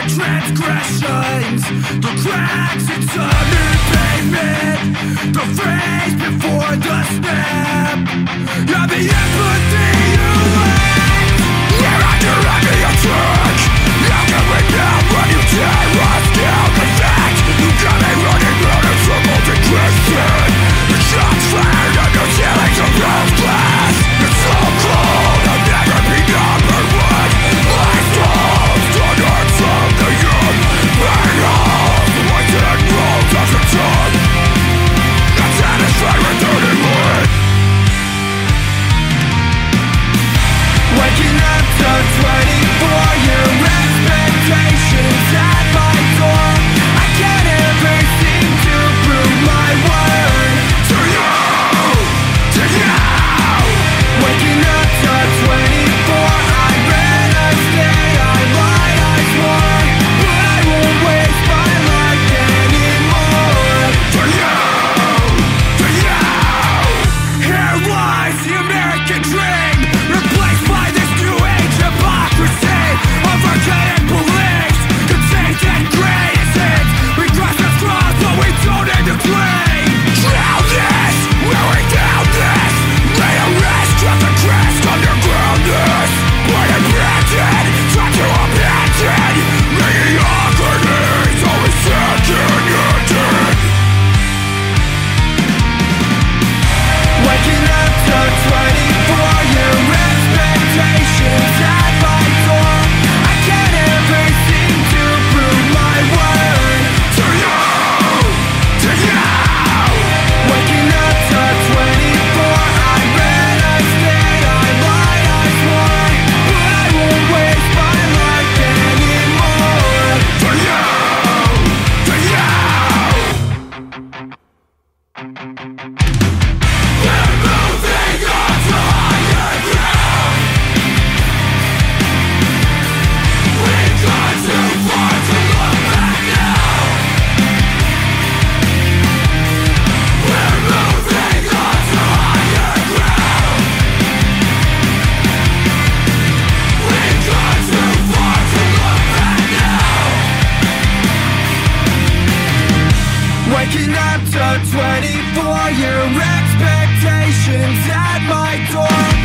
transgressions. The cracks in some pavement. The phrase before the snap Waking up to 24 year expectations at my door.